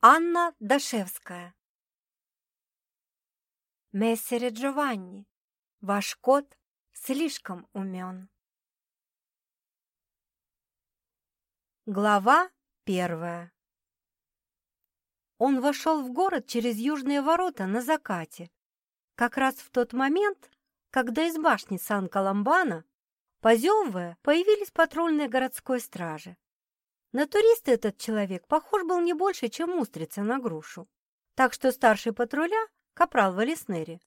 Анна Дашевская Мессере Джованни, ваш кот слишком умен. Глава первая Он вошел в город через южные ворота на закате, как раз в тот момент, когда из башни Сан-Каламбана, позевывая, появились патрульные городской стражи. На туриста этот человек похож был не больше, чем устрица на грушу. Так что старший патруля, капрал Валиснери,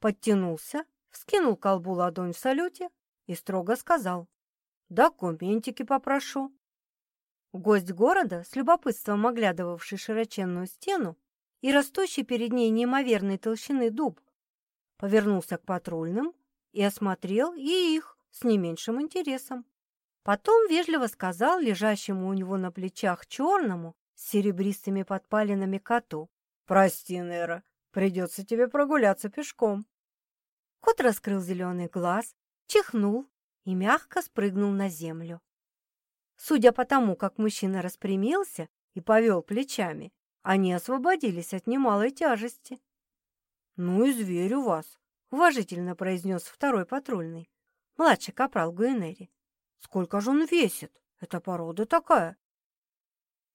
подтянулся, вскинул колбу ладонь в салюте и строго сказал «Документики попрошу». Гость города, с любопытством оглядывавший широченную стену и растущий перед ней неимоверной толщины дуб, повернулся к патрульным и осмотрел и их с не меньшим интересом. Потом вежливо сказал лежащему у него на плечах черному с серебристыми подпалинами коту. «Прости, Нера, придется тебе прогуляться пешком». Кот раскрыл зеленый глаз, чихнул и мягко спрыгнул на землю. Судя по тому, как мужчина распрямился и повел плечами, они освободились от немалой тяжести. «Ну и зверь у вас», — уважительно произнес второй патрульный, младший капрал Гуинери. Сколько же он весит? Это порода такая.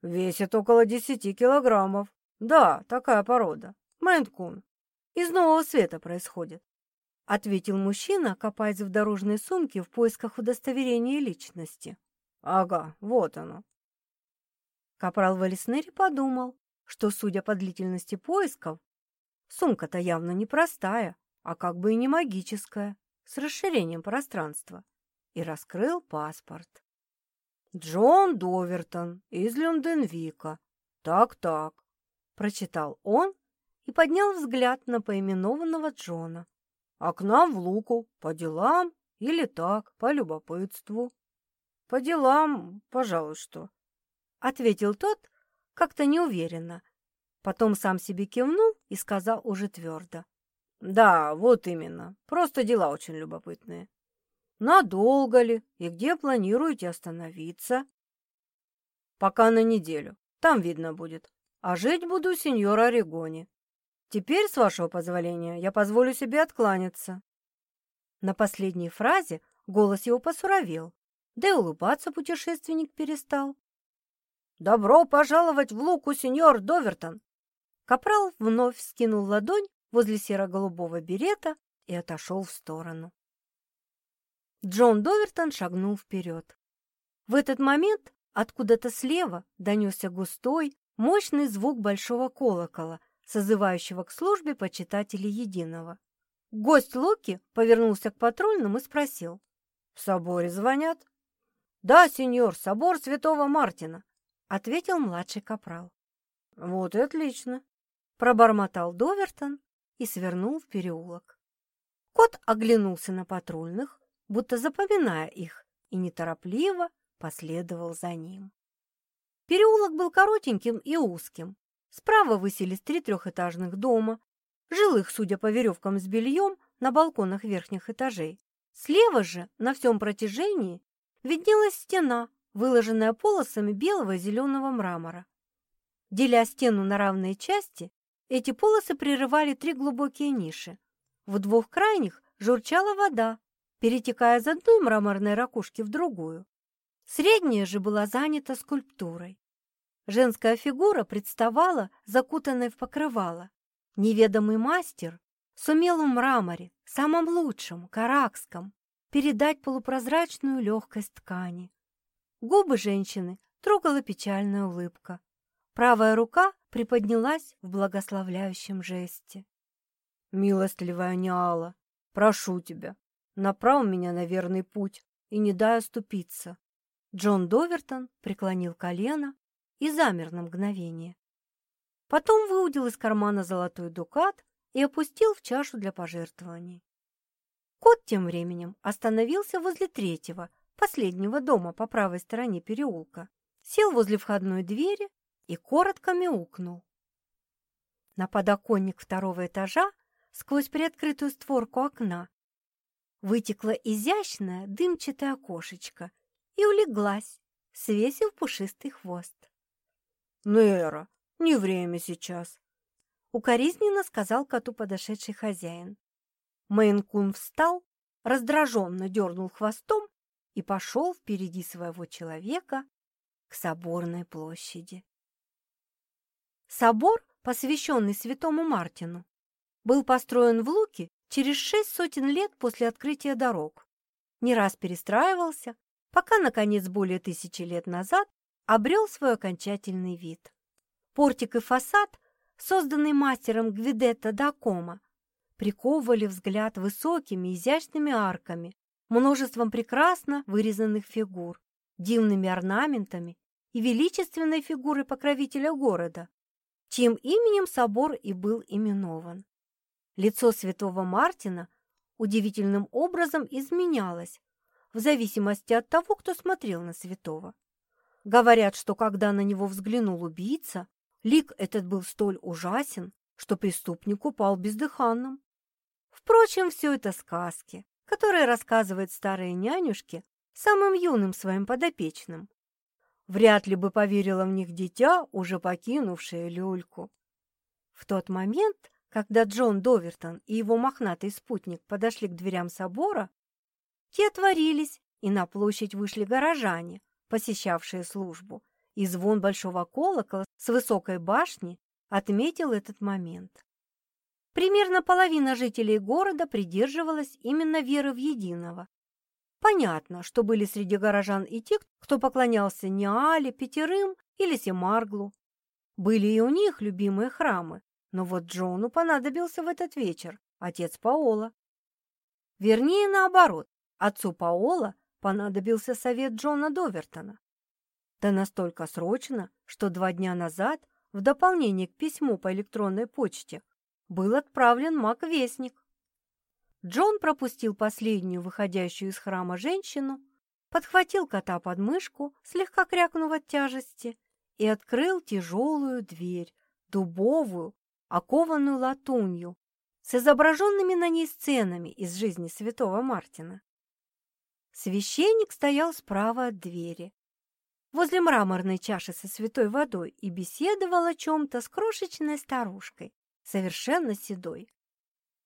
Весит около десяти килограммов. Да, такая порода. Майнкун. Из нового света происходит. Ответил мужчина, копаясь в дорожной сумке в поисках удостоверения личности. Ага, вот оно. Капрал Валиснери подумал, что, судя по длительности поисков, сумка-то явно не простая, а как бы и не магическая, с расширением пространства и раскрыл паспорт. «Джон Довертон из Люнденвика. Так-так», — прочитал он и поднял взгляд на поименованного Джона. «А к нам в Луку по делам или так, по любопытству?» «По делам, пожалуй, что», — ответил тот как-то неуверенно. Потом сам себе кивнул и сказал уже твердо. «Да, вот именно. Просто дела очень любопытные». Надолго ли и где планируете остановиться? Пока на неделю. Там видно будет. А жить буду сеньор Орегоне. Теперь, с вашего позволения, я позволю себе откланяться. На последней фразе голос его посуровел, да и улыбаться путешественник перестал. «Добро пожаловать в Луку, сеньор Довертон!» Капрал вновь скинул ладонь возле серо-голубого берета и отошел в сторону. Джон Довертон шагнул вперед. В этот момент откуда-то слева донесся густой, мощный звук большого колокола, созывающего к службе почитателей Единого. Гость Локи повернулся к патрульным и спросил. «В соборе звонят?» «Да, сеньор, собор святого Мартина», — ответил младший капрал. «Вот и отлично», — пробормотал Довертон и свернул в переулок. Кот оглянулся на патрульных, будто запоминая их, и неторопливо последовал за ним. Переулок был коротеньким и узким. Справа высились три трехэтажных дома, жилых, судя по веревкам с бельем, на балконах верхних этажей. Слева же, на всем протяжении, виднелась стена, выложенная полосами белого и зеленого мрамора. Деля стену на равные части, эти полосы прерывали три глубокие ниши. В двух крайних журчала вода, перетекая из одной мраморной ракушки в другую. Средняя же была занята скульптурой. Женская фигура представала, закутанной в покрывало. Неведомый мастер сумел в мраморе, самом лучшем, каракском, передать полупрозрачную легкость ткани. Губы женщины трогала печальная улыбка. Правая рука приподнялась в благословляющем жесте. «Милостливая Ниала, прошу тебя, направ меня на верный путь и не дай оступиться. Джон Довертон преклонил колено и замер на мгновение. Потом выудил из кармана золотой дукат и опустил в чашу для пожертвований. Кот тем временем остановился возле третьего, последнего дома по правой стороне переулка, сел возле входной двери и коротко мяукнул. На подоконник второго этажа сквозь приоткрытую створку окна вытекла изящная дымчатая окошечко и улеглась, свесив пушистый хвост. «Нера, Не время сейчас. Укоризненно сказал коту подошедший хозяин. Мейн-кун встал, раздраженно дернул хвостом и пошел впереди своего человека к соборной площади. Собор, посвященный святому Мартину, был построен в Луке через шесть сотен лет после открытия дорог. Не раз перестраивался, пока, наконец, более тысячи лет назад обрел свой окончательный вид. Портик и фасад, созданный мастером Гвидетто да Кома, приковывали взгляд высокими изящными арками, множеством прекрасно вырезанных фигур, дивными орнаментами и величественной фигурой покровителя города, чьим именем собор и был именован. Лицо святого Мартина удивительным образом изменялось в зависимости от того, кто смотрел на святого. Говорят, что когда на него взглянул убийца, лик этот был столь ужасен, что преступник упал бездыханным. Впрочем, все это сказки, которые рассказывают старые нянюшки самым юным своим подопечным. Вряд ли бы поверила в них дитя, уже покинувшее люльку. В тот момент, когда Джон Довертон и его мохнатый спутник подошли к дверям собора, те отворились, и на площадь вышли горожане, посещавшие службу, и звон большого колокола с высокой башни отметил этот момент. Примерно половина жителей города придерживалась именно веры в единого. Понятно, что были среди горожан и те, кто поклонялся Ниале, Пятерым или Семарглу. Были и у них любимые храмы, но вот Джону понадобился в этот вечер отец Паола. Вернее, наоборот, отцу Паола понадобился совет Джона Довертона. Да настолько срочно, что два дня назад, в дополнение к письму по электронной почте, был отправлен маг-вестник. Джон пропустил последнюю выходящую из храма женщину, подхватил кота под мышку, слегка крякнув от тяжести, и открыл тяжелую дверь, дубовую, окованную латунью, с изображенными на ней сценами из жизни святого Мартина. Священник стоял справа от двери, возле мраморной чаши со святой водой и беседовал о чем-то с крошечной старушкой, совершенно седой.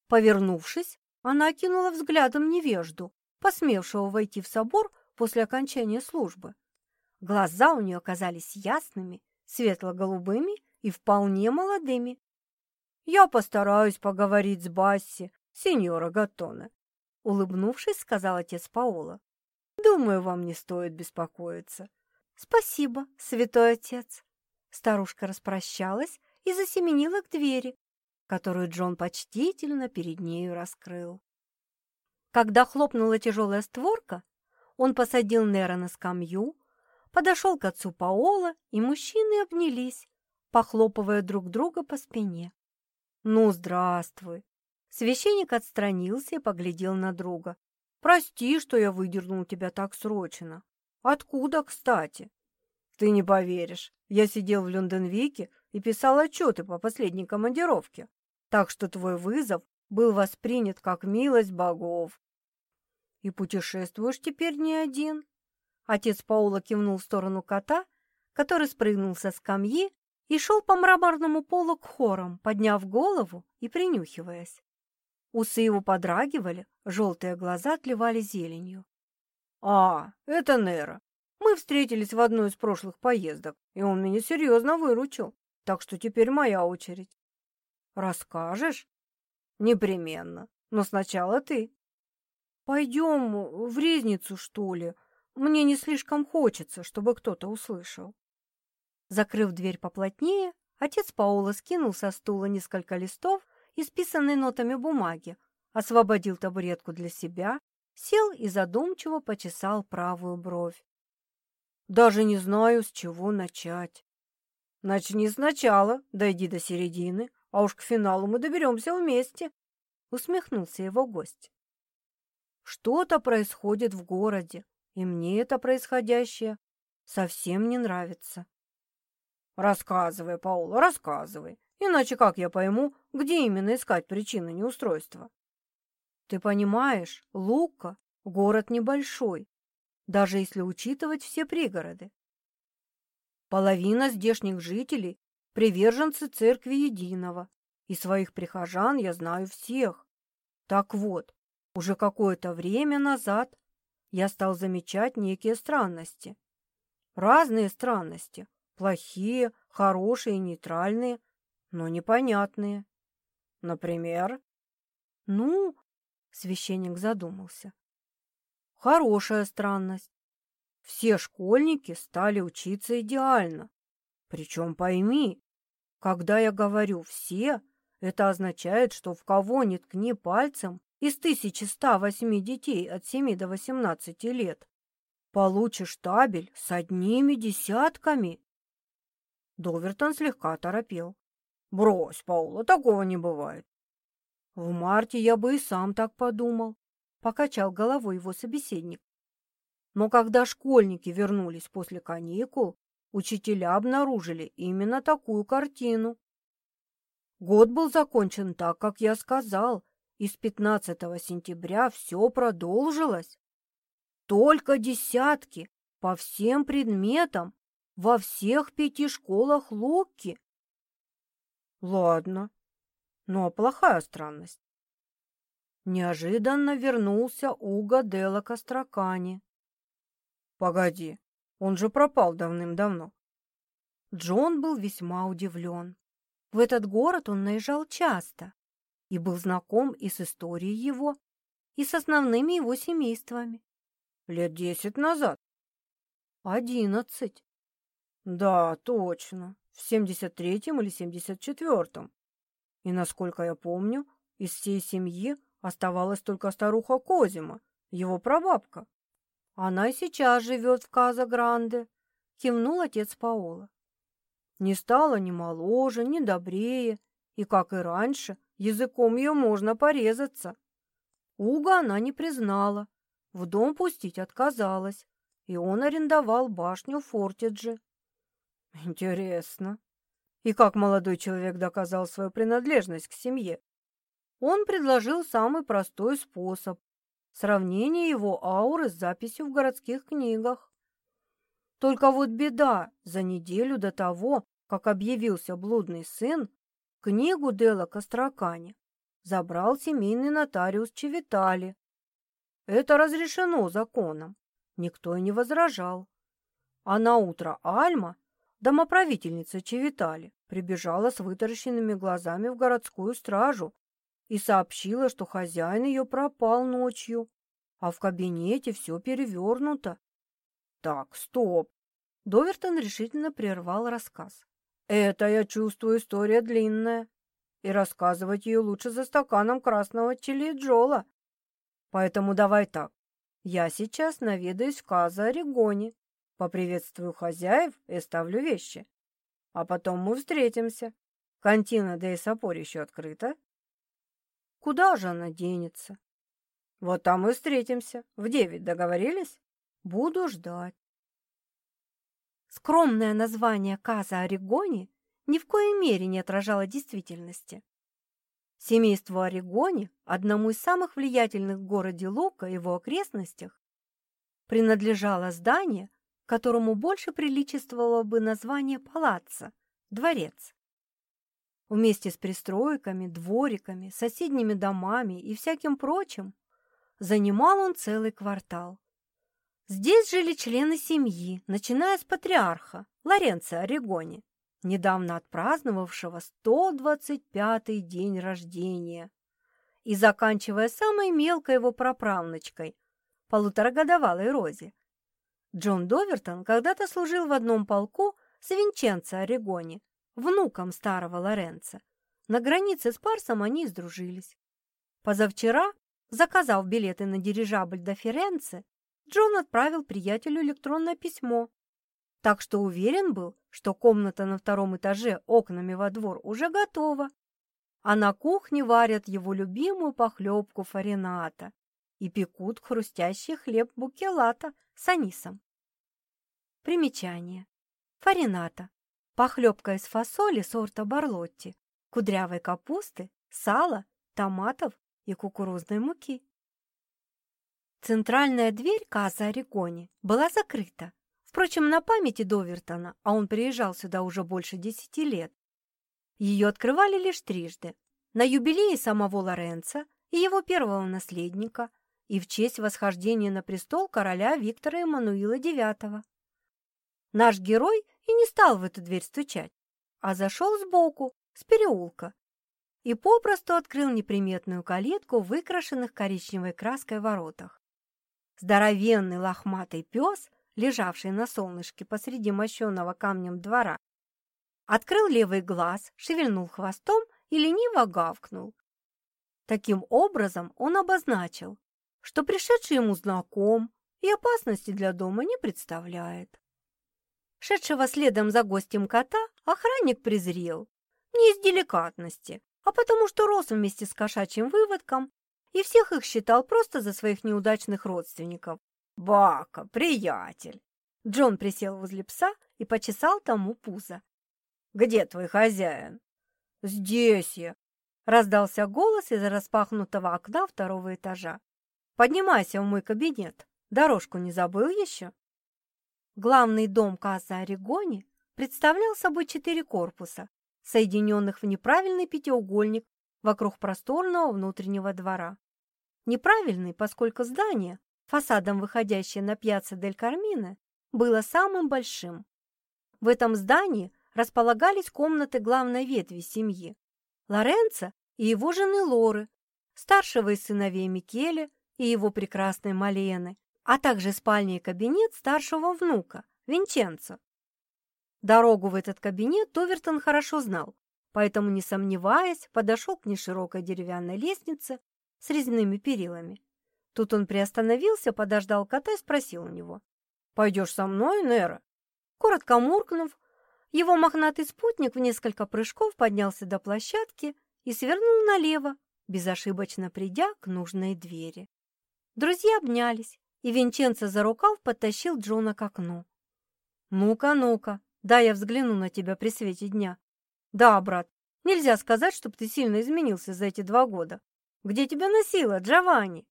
Повернувшись, она окинула взглядом невежду, посмевшего войти в собор после окончания службы. Глаза у нее оказались ясными, светло-голубыми и вполне молодыми. «Я постараюсь поговорить с Басси, сеньора Гаттоне», улыбнувшись, сказал отец Паола. «Думаю, вам не стоит беспокоиться». «Спасибо, святой отец». Старушка распрощалась и засеменила к двери, которую Джон почтительно перед нею раскрыл. Когда хлопнула тяжелая створка, он посадил Нера на скамью, подошел к отцу Паола, и мужчины обнялись, похлопывая друг друга по спине. «Ну, здравствуй!» Священник отстранился и поглядел на друга. «Прости, что я выдернул тебя так срочно. Откуда, кстати?» «Ты не поверишь, я сидел в Лондонвике и писал отчеты по последней командировке, так что твой вызов был воспринят как милость богов. И путешествуешь теперь не один?» Отец Паула кивнул в сторону кота, который спрыгнул со скамьи и шел по мраморному полу к хорам, подняв голову и принюхиваясь. Усы его подрагивали, желтые глаза отливали зеленью. «А, это Нера. Мы встретились в одной из прошлых поездок, и он меня серьезно выручил, так что теперь моя очередь». «Расскажешь?» «Непременно, но сначала ты». «Пойдем в резницу, что ли? Мне не слишком хочется, чтобы кто-то услышал». Закрыв дверь поплотнее, отец Паула скинул со стула несколько листов, исписанной нотами бумаги, освободил табуретку для себя, сел и задумчиво почесал правую бровь. «Даже не знаю, с чего начать». «Начни сначала, дойди до середины, а уж к финалу мы доберемся вместе», — усмехнулся его гость. «Что-то происходит в городе, и мне это происходящее совсем не нравится». Рассказывай, Паула, рассказывай. Иначе как я пойму, где именно искать причины неустройства? Ты понимаешь, Лука – город небольшой, даже если учитывать все пригороды. Половина здешних жителей приверженцы церкви единого, и своих прихожан я знаю всех. Так вот, уже какое-то время назад я стал замечать некие странности. Разные странности, плохие, хорошие, нейтральные, но непонятные. Например? Ну, священник задумался. Хорошая странность. Все школьники стали учиться идеально. Причем пойми, когда я говорю «все», это означает, что в кого ни ткни пальцем из 1108 детей от 7 до 18 лет получишь табель с одними десятками. Довертон слегка торопел. «Брось, Паула, такого не бывает». «В марте я бы и сам так подумал», — покачал головой его собеседник. Но когда школьники вернулись после каникул, учителя обнаружили именно такую картину. Год был закончен так, как я сказал, и с 15 сентября все продолжилось. Только десятки по всем предметам во всех пяти школах Луки. Ладно, но плохая странность. Неожиданно вернулся Уга Делла Костракани. Погоди, он же пропал давным-давно. Джон был весьма удивлен. В этот город он наезжал часто и был знаком и с историей его, и с основными его семействами. Лет десять назад. Одиннадцать. Да, точно, в семьдесят третьем или семьдесят четвертом. И, насколько я помню, из всей семьи оставалась только старуха Козима, его прабабка. Она и сейчас живет в Каза-Гранде, кивнул отец Паола. Не стала ни моложе, ни добрее, и, как и раньше, языком ее можно порезаться. Уга она не признала, в дом пустить отказалась, и он арендовал башню Фортиджи. Интересно. И как молодой человек доказал свою принадлежность к семье? Он предложил самый простой способ Сравнение его ауры с записью в городских книгах. Только вот беда, за неделю до того, как объявился блудный сын, книгу Дела Костракани забрал семейный нотариус Чевитали. Это разрешено законом, никто и не возражал. А на утро Альма, домоправительница Чевитали, прибежала с вытаращенными глазами в городскую стражу и сообщила, что хозяин ее пропал ночью, а в кабинете все перевернуто. Так, стоп. Довертон решительно прервал рассказ. Это, я чувствую, история длинная, и рассказывать ее лучше за стаканом красного чили-джола. Поэтому давай так. Я сейчас наведаюсь в Каза Орегоне, поприветствую хозяев и ставлю вещи. А потом мы встретимся. Кантина де Сапор еще открыта. Куда же она денется? Вот там и встретимся. В девять договорились? Буду ждать. Скромное название Каза Орегони ни в коей мере не отражало действительности. Семейству Орегони, одному из самых влиятельных в городе Лука и его окрестностях, принадлежало здание, которому больше приличествовало бы название палаца – дворец. Вместе с пристройками, двориками, соседними домами и всяким прочим занимал он целый квартал. Здесь жили члены семьи, начиная с патриарха Лоренца Орегони, недавно отпраздновавшего 125-й день рождения, и заканчивая самой мелкой его проправночкой, полуторагодовалой Розе. Джон Довертон когда-то служил в одном полку с Винченцо Орегони, внуком старого Лоренца. На границе с Парсом они сдружились. Позавчера, заказав билеты на дирижабль до Ференце, Джон отправил приятелю электронное письмо. Так что уверен был, что комната на втором этаже окнами во двор уже готова, а на кухне варят его любимую похлебку фарината и пекут хрустящий хлеб букелата с анисом. Примечание. Фарината Похлебка из фасоли сорта Барлотти, кудрявой капусты, сала, томатов и кукурузной муки. Центральная дверь Каза Орегони была закрыта. Впрочем, на памяти Довертона, а он приезжал сюда уже больше десяти лет, Ее открывали лишь трижды. На юбилее самого Лоренца и его первого наследника, и в честь восхождения на престол короля Виктора Эммануила IX. Наш герой и не стал в эту дверь стучать, а зашел сбоку, с переулка, и попросту открыл неприметную калитку в выкрашенных коричневой краской воротах. Здоровенный лохматый пес, лежавший на солнышке посреди мощенного камнем двора, открыл левый глаз, шевельнул хвостом и лениво гавкнул. Таким образом он обозначил, что пришедший ему знаком и опасности для дома не представляет. Шедшего следом за гостем кота охранник презрел. Не из деликатности, а потому что рос вместе с кошачьим выводком и всех их считал просто за своих неудачных родственников. «Бака, приятель!» Джон присел возле пса и почесал тому пузо. «Где твой хозяин?» «Здесь я!» — раздался голос из распахнутого окна второго этажа. «Поднимайся в мой кабинет. Дорожку не забыл еще?» Главный дом Каза Орегони представлял собой четыре корпуса, соединенных в неправильный пятиугольник вокруг просторного внутреннего двора. Неправильный, поскольку здание, фасадом выходящее на пьяцца Дель Кармине, было самым большим. В этом здании располагались комнаты главной ветви семьи – Лоренцо и его жены Лоры, старшего из сыновей Микеле и его прекрасной Малены, а также спальня и кабинет старшего внука – Винченцо. Дорогу в этот кабинет Товертон хорошо знал, поэтому, не сомневаясь, подошел к неширокой деревянной лестнице с резными перилами. Тут он приостановился, подождал кота и спросил у него. «Пойдешь со мной, Нера?» Коротко муркнув, его мохнатый спутник в несколько прыжков поднялся до площадки и свернул налево, безошибочно придя к нужной двери. Друзья обнялись, и Винченцо за рукав подтащил Джона к окну. «Ну-ка, ну-ка, да, я взгляну на тебя при свете дня. Да, брат, нельзя сказать, чтобы ты сильно изменился за эти два года. Где тебя носило, Джованни?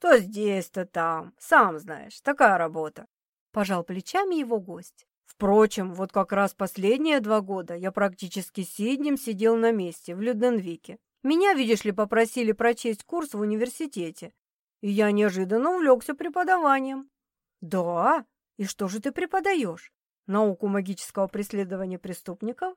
То здесь, то там. Сам знаешь, такая работа. Пожал плечами его гость. Впрочем, вот как раз последние два года я практически сиднем сидел на месте в Люденвике. Меня, видишь ли, попросили прочесть курс в университете, и я неожиданно увлекся преподаванием. Да? И что же ты преподаешь? науку магического преследования преступников?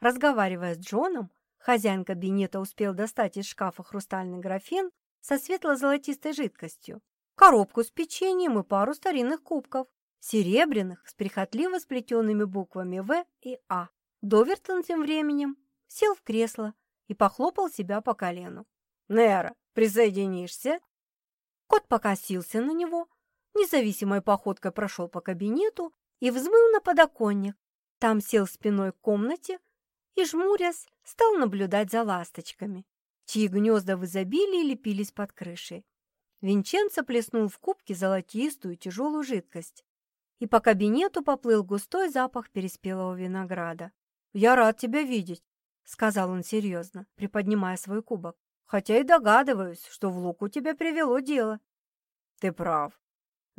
Разговаривая с Джоном, хозяин кабинета успел достать из шкафа хрустальный графин со светло-золотистой жидкостью, коробку с печеньем и пару старинных кубков, серебряных с прихотливо сплетенными буквами «В» и «А». Довертон тем временем сел в кресло и похлопал себя по колену. «Нера, присоединишься?» Кот покосился на него, независимой походкой прошел по кабинету и взмыл на подоконник. Там сел спиной к комнате и, жмурясь, стал наблюдать за ласточками, чьи гнезда в изобилии лепились под крышей. Винченцо плеснул в кубки золотистую тяжелую жидкость, и по кабинету поплыл густой запах переспелого винограда. «Я рад тебя видеть», — сказал он серьезно, приподнимая свой кубок, «хотя и догадываюсь, что в луку тебя привело дело». «Ты прав.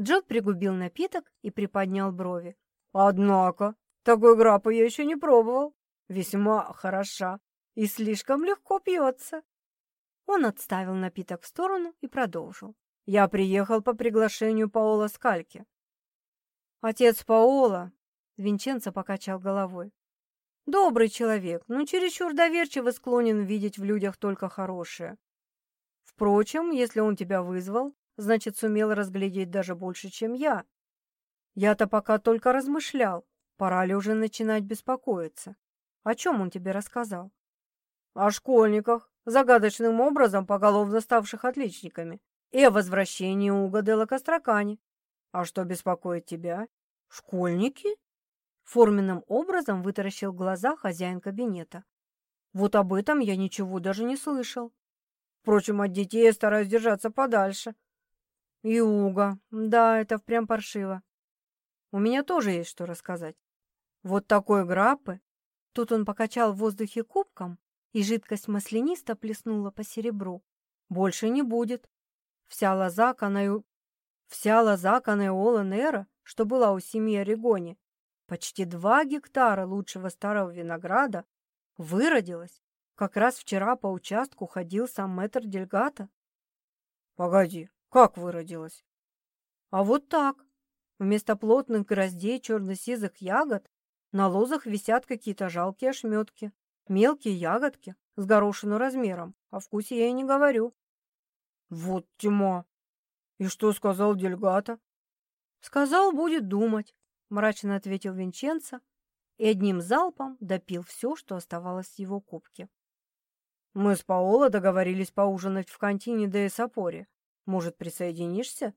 Джот пригубил напиток и приподнял брови. «Однако, такой граппы я еще не пробовал. Весьма хороша и слишком легко пьется». Он отставил напиток в сторону и продолжил. «Я приехал по приглашению Паола Скальки». «Отец Паола», — Винченцо покачал головой, — «добрый человек, но чересчур доверчиво склонен видеть в людях только хорошее. Впрочем, если он тебя вызвал, значит, сумел разглядеть даже больше, чем я. Я-то пока только размышлял, пора ли уже начинать беспокоиться. О чем он тебе рассказал? О школьниках, загадочным образом поголовно ставших отличниками, и о возвращении Уга де Лакостракани. А что беспокоит тебя? Школьники? Форменным образом вытаращил глаза хозяин кабинета. Вот об этом я ничего даже не слышал. Впрочем, от детей я стараюсь держаться подальше. Юга. Да, это прям паршиво. У меня тоже есть что рассказать. Вот такой граппы. Тут он покачал в воздухе кубком, и жидкость маслянисто плеснула по серебру. Больше не будет. Вся лоза Канаю... Вся лоза Канеола Нера, что была у семьи Орегони, почти два гектара лучшего старого винограда, Выродилась. Как раз вчера по участку ходил сам мэтр Дельгата. Погоди, как выродилась? А вот так. Вместо плотных гроздей черно-сизых ягод на лозах висят какие-то жалкие ошметки. Мелкие ягодки с горошину размером. О вкусе я и не говорю. Вот тьма. И что сказал Дельгата? Сказал, будет думать, мрачно ответил Винченцо и одним залпом допил все, что оставалось в его кубке. Мы с Паоло договорились поужинать в контине де Сапоре. Может, присоединишься?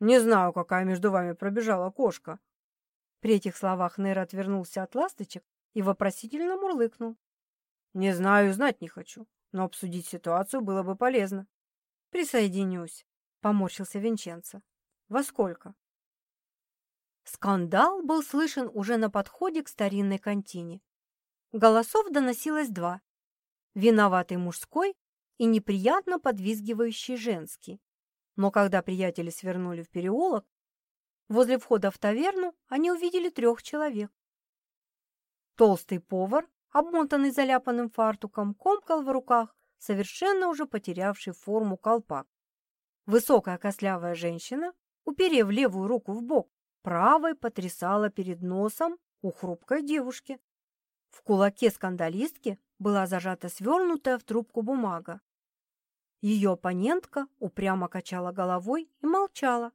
Не знаю, какая между вами пробежала кошка. При этих словах Нейр отвернулся от ласточек и вопросительно мурлыкнул. Не знаю, знать не хочу, но обсудить ситуацию было бы полезно. Присоединюсь, поморщился Винченцо. Во сколько? Скандал был слышен уже на подходе к старинной контине. Голосов доносилось два. Виноватый мужской и неприятно подвизгивающий женский. Но когда приятели свернули в переулок, возле входа в таверну они увидели трех человек. Толстый повар, обмотанный заляпанным фартуком, комкал в руках совершенно уже потерявший форму колпак. Высокая костлявая женщина, уперев левую руку в бок, правой потрясала перед носом у хрупкой девушки. В кулаке скандалистки была зажата свернутая в трубку бумага. Ее оппонентка упрямо качала головой и молчала.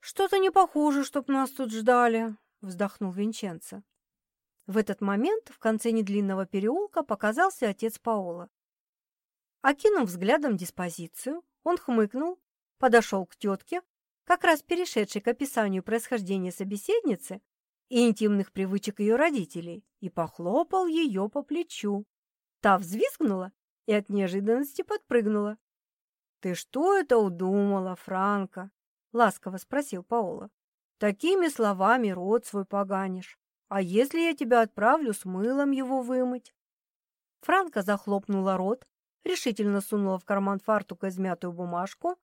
«Что-то не похоже, чтоб нас тут ждали», — вздохнул Винченцо. В этот момент в конце недлинного переулка показался отец Паола. Окинув взглядом диспозицию, он хмыкнул, подошел к тетке, как раз перешедшей к описанию происхождения собеседницы, и интимных привычек ее родителей и похлопал ее по плечу. Та взвизгнула и от неожиданности подпрыгнула. «Ты что это удумала, Франко?» — ласково спросил Паоло. «Такими словами рот свой поганишь. А если я тебя отправлю с мылом его вымыть?» Франко захлопнула рот, решительно сунула в карман фартука измятую бумажку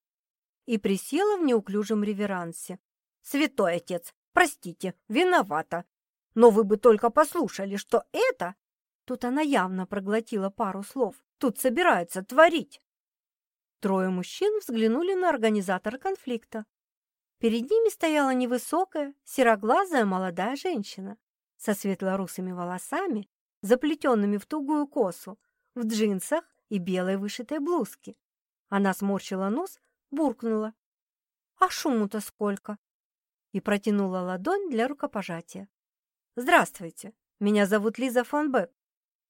и присела в неуклюжем реверансе. «Святой отец, Простите, виновата. Но вы бы только послушали, что это...» Тут она явно проглотила пару слов. «Тут собираются творить». Трое мужчин взглянули на организатора конфликта. Перед ними стояла невысокая, сероглазая молодая женщина со светлорусыми волосами, заплетенными в тугую косу, в джинсах и белой вышитой блузке. Она сморщила нос, буркнула. «А шуму-то сколько!» и протянула ладонь для рукопожатия. «Здравствуйте, меня зовут Лиза фон Бек.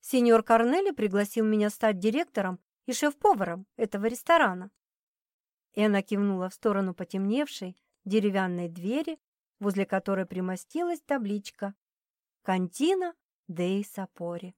Сеньор Корнели пригласил меня стать директором и шеф-поваром этого ресторана». И она кивнула в сторону потемневшей деревянной двери, возле которой примостилась табличка «Кантина Дей Сапори».